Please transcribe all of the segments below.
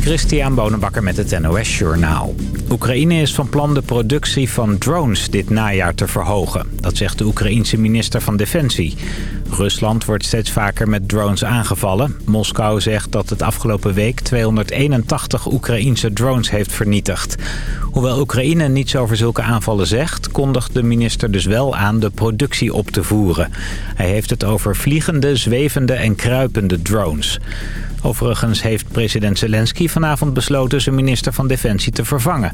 Christian Bonenbakker met het NOS Journaal. Oekraïne is van plan de productie van drones dit najaar te verhogen. Dat zegt de Oekraïense minister van Defensie. Rusland wordt steeds vaker met drones aangevallen. Moskou zegt dat het afgelopen week 281 Oekraïense drones heeft vernietigd. Hoewel Oekraïne niets over zulke aanvallen zegt... kondigt de minister dus wel aan de productie op te voeren. Hij heeft het over vliegende, zwevende en kruipende drones. Overigens heeft president Zelensky vanavond besloten zijn minister van Defensie te vervangen.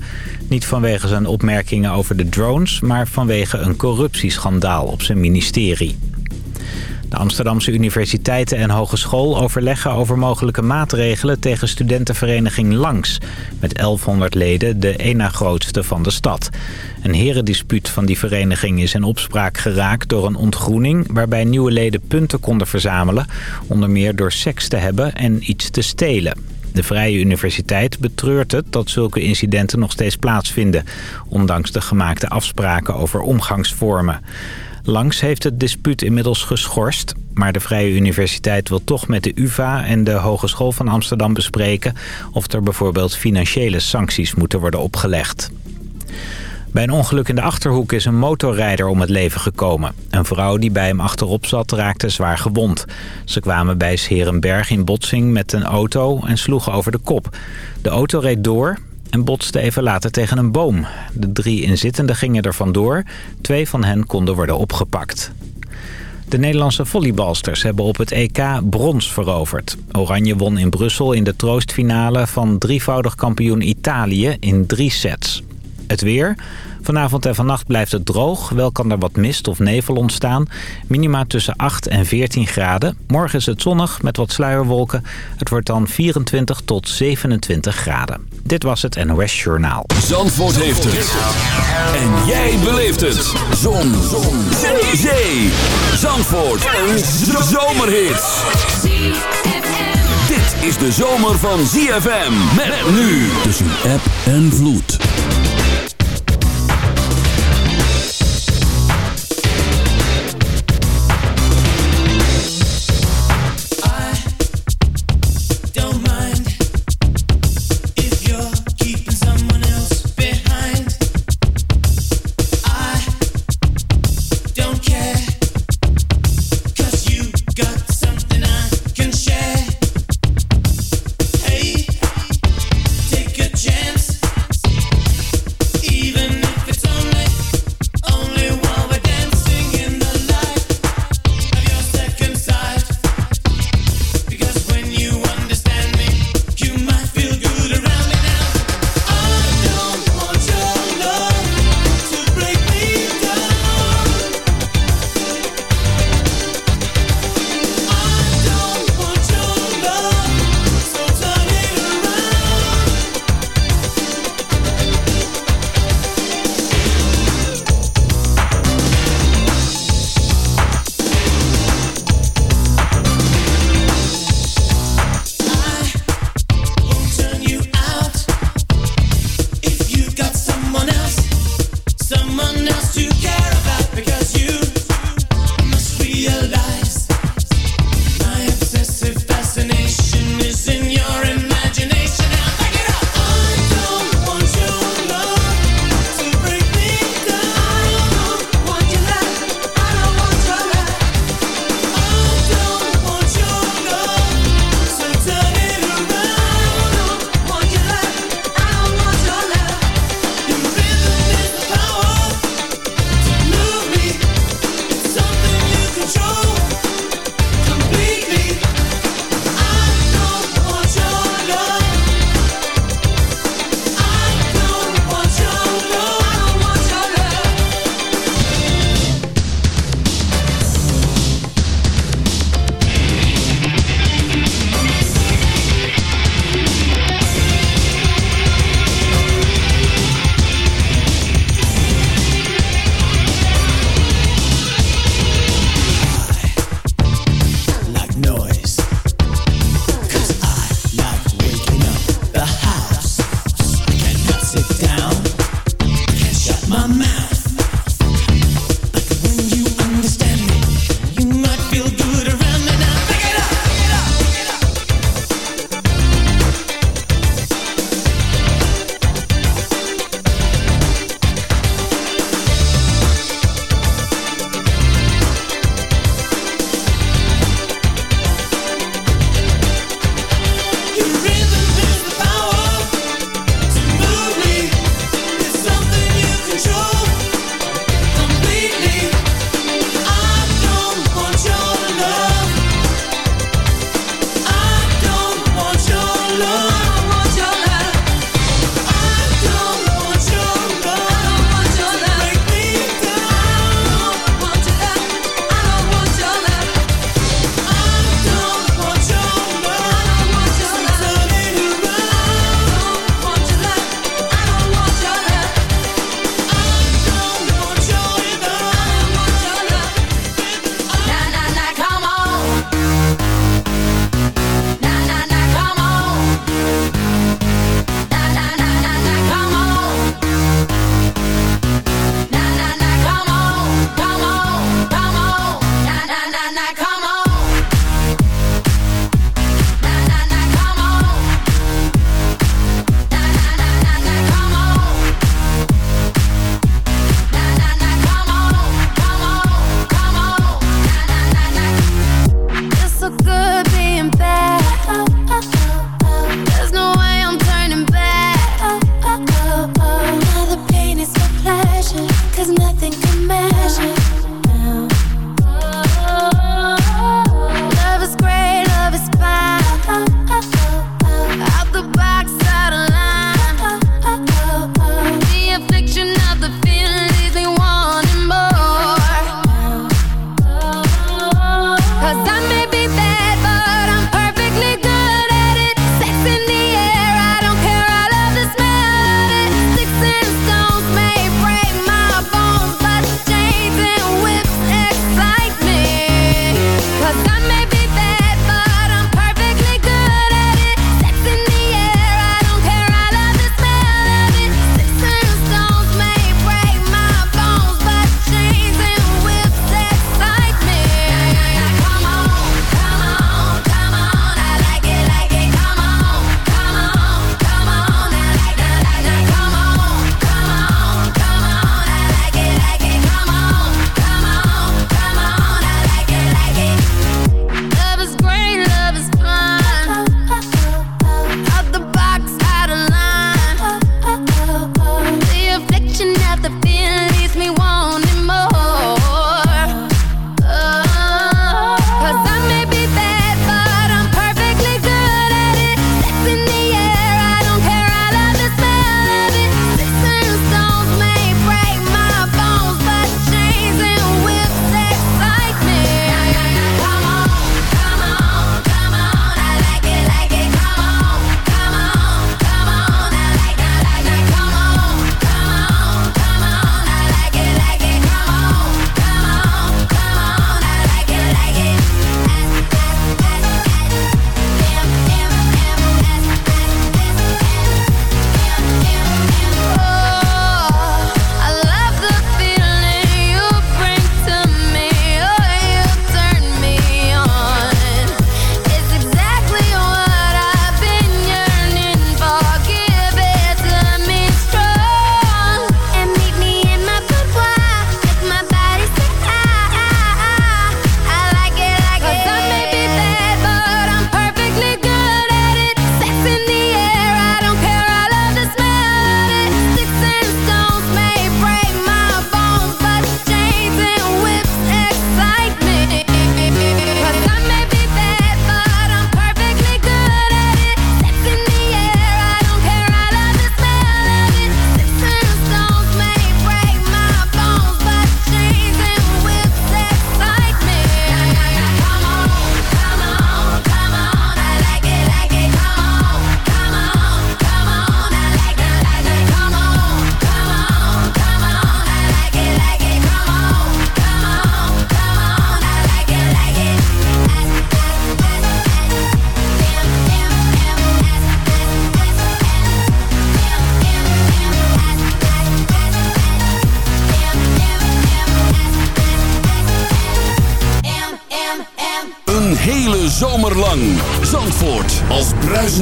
Niet vanwege zijn opmerkingen over de drones, maar vanwege een corruptieschandaal op zijn ministerie. De Amsterdamse universiteiten en hogeschool overleggen over mogelijke maatregelen tegen studentenvereniging Langs. Met 1100 leden, de ena grootste van de stad. Een herendispuut van die vereniging is in opspraak geraakt door een ontgroening... waarbij nieuwe leden punten konden verzamelen, onder meer door seks te hebben en iets te stelen. De Vrije Universiteit betreurt het dat zulke incidenten nog steeds plaatsvinden... ondanks de gemaakte afspraken over omgangsvormen. Langs heeft het dispuut inmiddels geschorst. Maar de Vrije Universiteit wil toch met de UvA en de Hogeschool van Amsterdam bespreken... of er bijvoorbeeld financiële sancties moeten worden opgelegd. Bij een ongeluk in de Achterhoek is een motorrijder om het leven gekomen. Een vrouw die bij hem achterop zat raakte zwaar gewond. Ze kwamen bij Serenberg in botsing met een auto en sloegen over de kop. De auto reed door en botste even later tegen een boom. De drie inzittenden gingen er vandoor. Twee van hen konden worden opgepakt. De Nederlandse volleybalsters hebben op het EK brons veroverd. Oranje won in Brussel in de troostfinale van drievoudig kampioen Italië in drie sets. Het weer. Vanavond en vannacht blijft het droog. Wel kan er wat mist of nevel ontstaan. Minima tussen 8 en 14 graden. Morgen is het zonnig met wat sluierwolken. Het wordt dan 24 tot 27 graden. Dit was het NOS Journaal. Zandvoort heeft het. En jij beleeft het. Zon. Zon. Zee. Zee. Zandvoort. Een zomerhit. Dit is de zomer van ZFM. Met nu tussen app en vloed.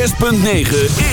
106.9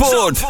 Zandvoort.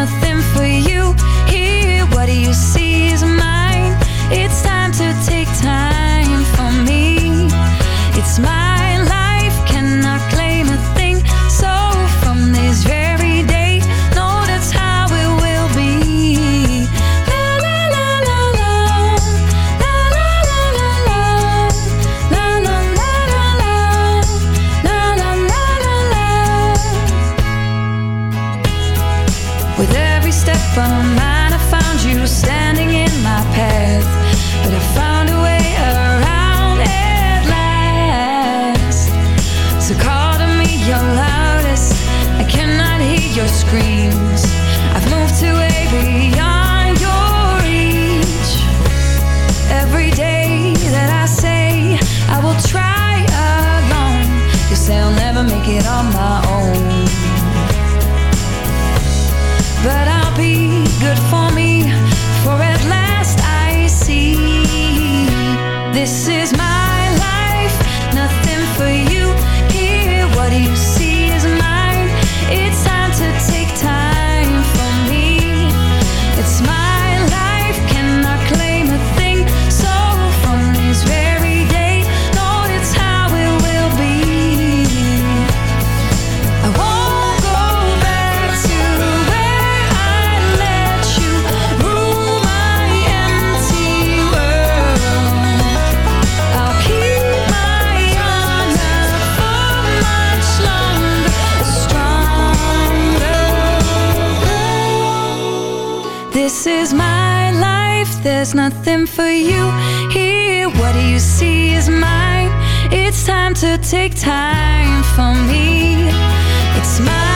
Nothing for you. Here, what do you see is mine. It's time there's nothing for you here. What do you see is mine. It's time to take time for me. It's mine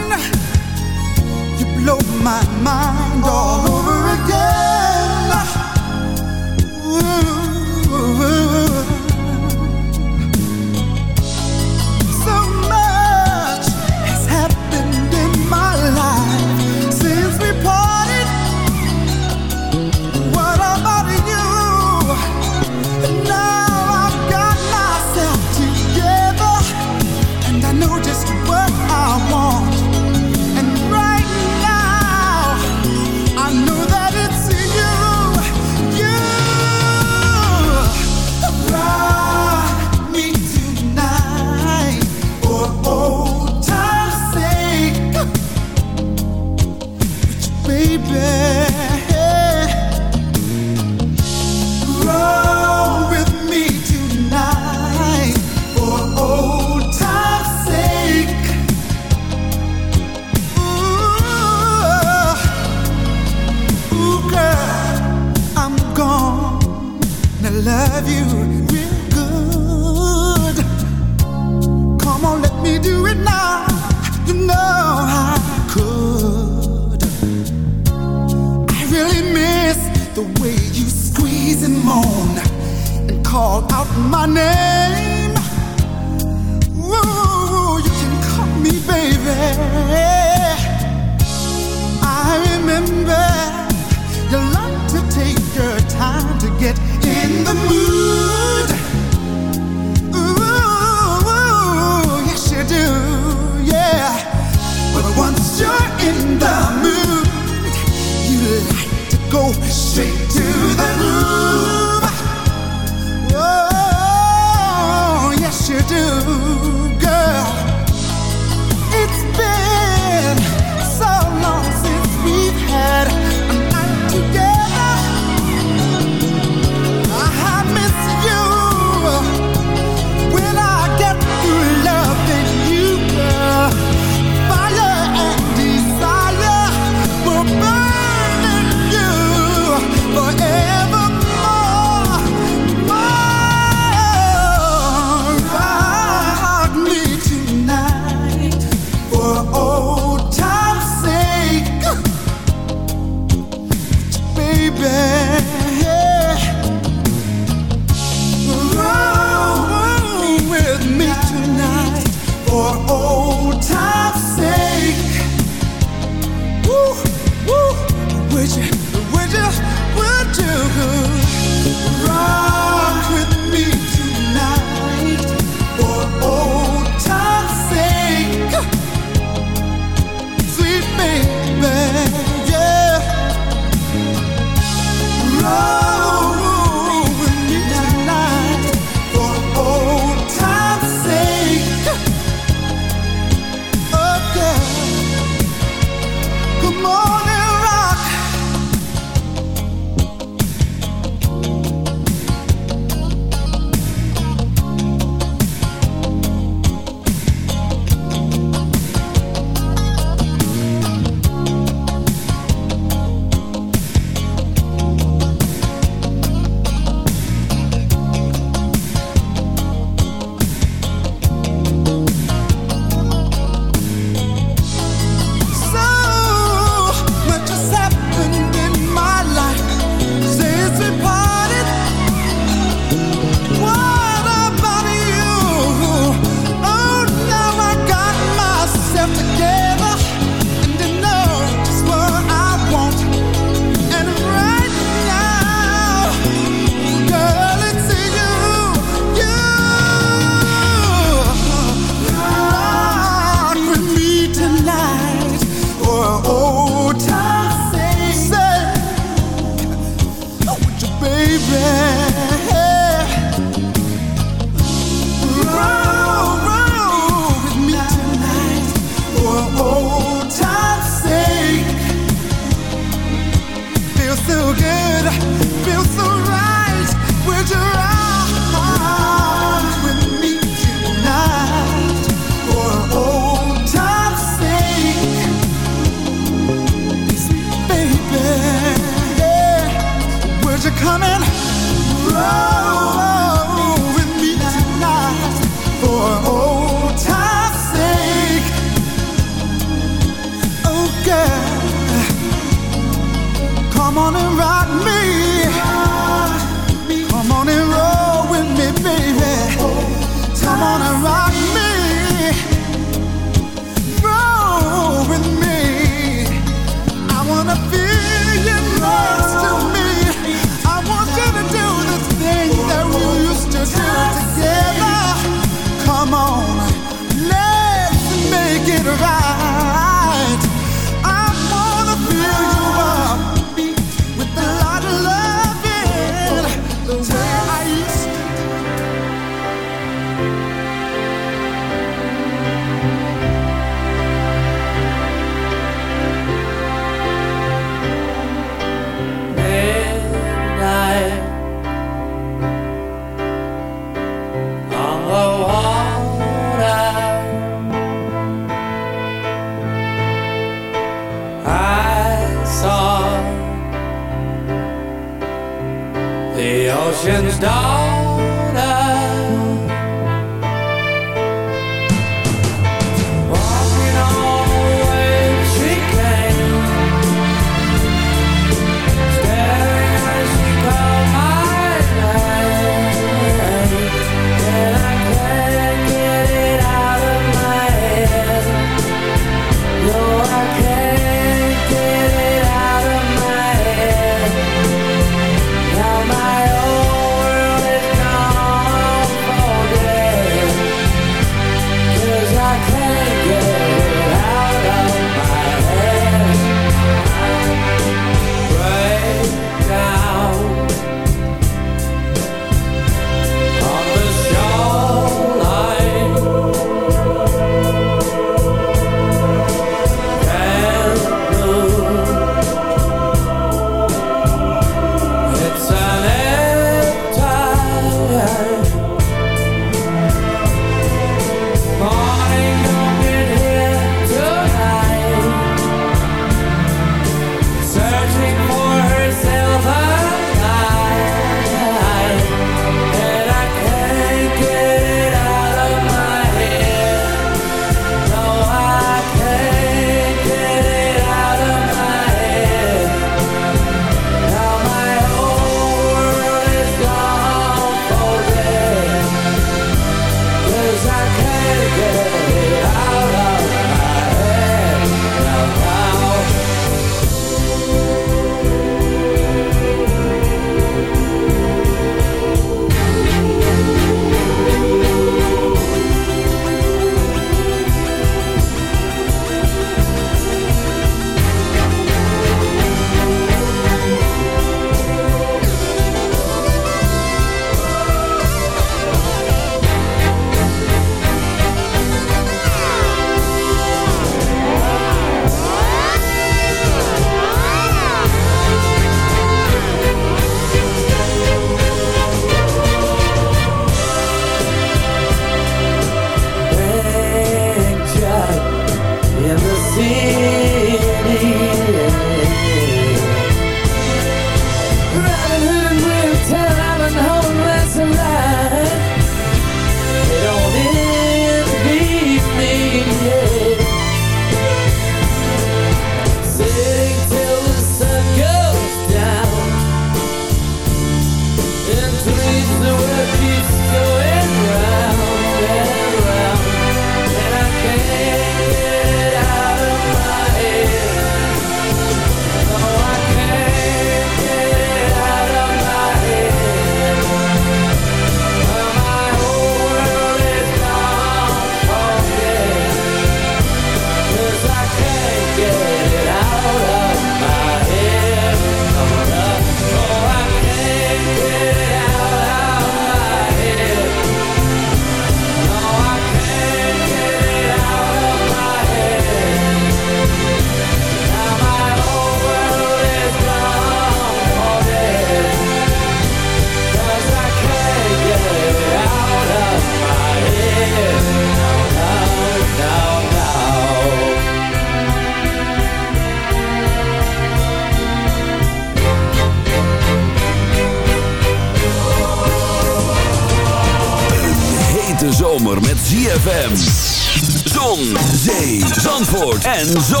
zomerhits.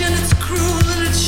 imagine it's cruel and it's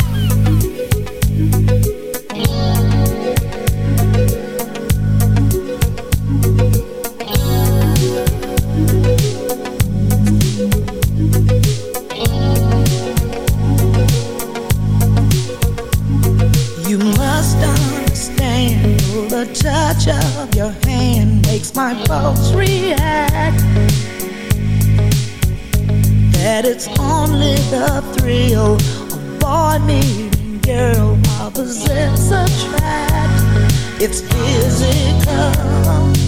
the thrill of boy meeting girl. Opposites attract. It's physical.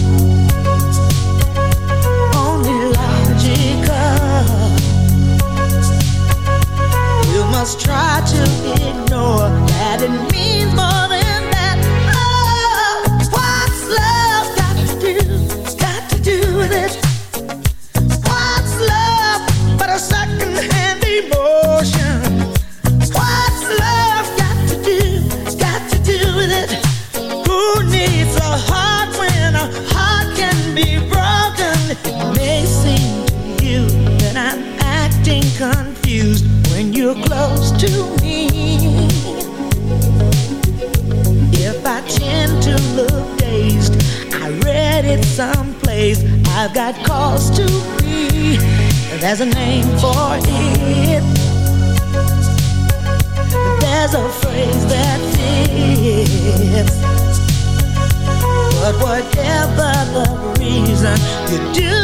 You do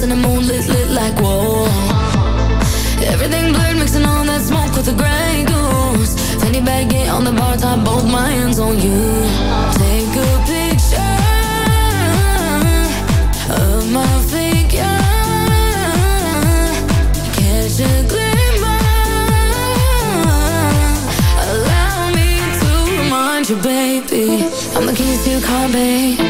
lost in a moonlit lit like whoa Everything blurred, mixing all that smoke with the Grey Goose. Fanny baggy on the bar top, both my hands on you. Take a picture of my figure. Catch a glimmer. Allow me to remind you, baby. I'm the keys to your car, babe